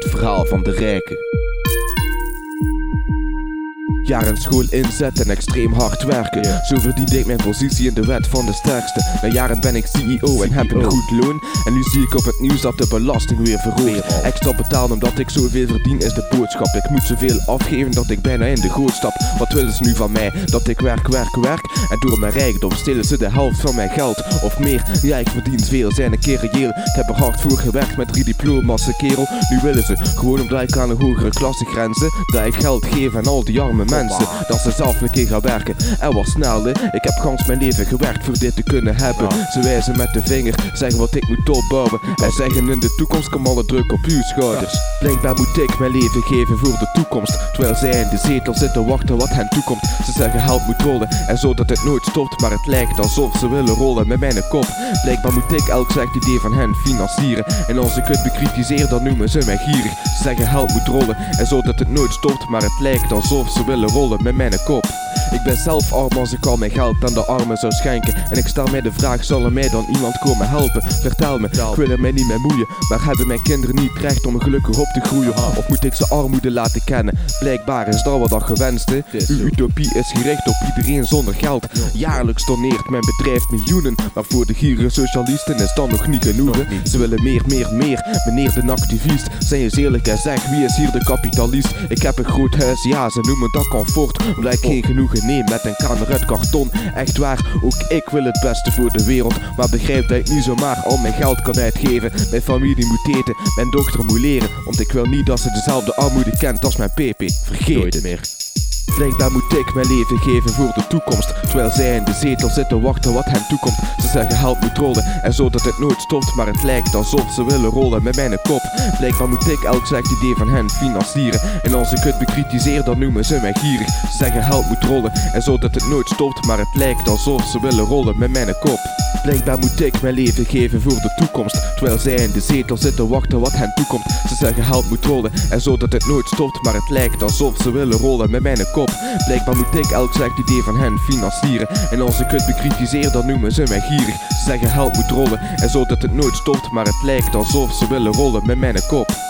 Het verhaal van de rijken. Jaren school inzetten en extreem hard werken. Zo verdiende ik mijn positie in de wet van de sterkste. Na jaren ben ik CEO en heb een goed loon. En nu zie ik op het nieuws dat de belasting weer verhoogt. Extra betalen omdat ik zoveel verdien is de boodschap. Ik moet zoveel afgeven dat ik bijna in de goot stap. Wat willen ze nu van mij? Dat ik werk, werk, werk. En door mijn rijkdom stelen ze de helft van mijn geld. Of meer, ja ik verdien veel, zijn een keer reëel. Ik heb er hard voor gewerkt met drie diploma's, kerel. Nu willen ze gewoon omdat ik aan een hogere klasse grenzen. Dat ik geld geef aan al die arme mensen mensen dat ze zelf een keer gaan werken. En wat sneller, ik heb gans mijn leven gewerkt voor dit te kunnen hebben. Ze wijzen met de vinger, zeggen wat ik moet opbouwen. En zeggen in de toekomst kom alle druk op uw schouders. Blijkbaar moet ik mijn leven geven voor de toekomst. Terwijl zij in de zetel zitten wachten wat hen toekomt. Ze zeggen geld moet rollen en zodat het nooit stopt. Maar het lijkt alsof ze willen rollen met mijn kop. Blijkbaar moet ik elk slecht idee van hen financieren. En als ik het bekritiseer, dan noemen ze mij gierig. Ze zeggen geld moet rollen en zodat het nooit stopt. Maar het lijkt alsof ze willen rollen met mijn kop. Ik ben zelf arm als ik al mijn geld aan de armen zou schenken. En ik stel mij de vraag: zal er mij dan iemand komen helpen? Vertel me, ik wil er mij niet meer moeien. Maar hebben mijn kinderen niet recht om gelukkig op te groeien? Of moet ik ze armoede laten kennen? Blijkbaar is dat wat dat gewenste. Uw utopie is gericht op iedereen zonder geld. Jaarlijks doneert mijn bedrijf miljoenen. Maar voor de gierige socialisten is dat nog niet genoeg. Ze willen meer, meer, meer. Meneer de activist, zijn je eerlijk en zeg wie is hier de kapitalist? Ik heb een groot huis, ja, ze noemen dat comfort. Omdat ik geen genoegen neem met een kamer uit karton. Echt waar, ook ik wil het beste voor de wereld. Maar begrijp dat ik niet zomaar al mijn geld kan uitgeven. Mijn familie moet eten, mijn dochter moet leren. Want ik wil niet dat ze dezelfde armoede kent als mijn PP. Vergeet het meer. Blijkbaar moet ik mijn leven geven voor de toekomst. Terwijl zij in de zetel zitten wachten wat hen toekomt. Ze zeggen geld moet rollen en zodat het nooit stopt. Maar het lijkt alsof ze willen rollen met mijn kop. Blijkbaar moet ik elk slecht idee van hen financieren. En als ik het bekritiseer, dan noemen ze mij gierig. Ze zeggen geld moet rollen en zodat het nooit stopt. Maar het lijkt alsof ze willen rollen met mijn kop. Blijkbaar moet ik mijn leven geven voor de toekomst. Terwijl zij in de zetel zitten wachten wat hen toekomt. Ze zeggen geld moet rollen en zodat het nooit stopt. Maar het lijkt alsof ze willen rollen met mijn Blijkbaar moet ik elk slecht idee van hen financieren. En als ik het bekritiseer, dan noemen ze mij gierig. Ze zeggen geld moet rollen en zodat het nooit stopt. Maar het lijkt alsof ze willen rollen met mijn kop.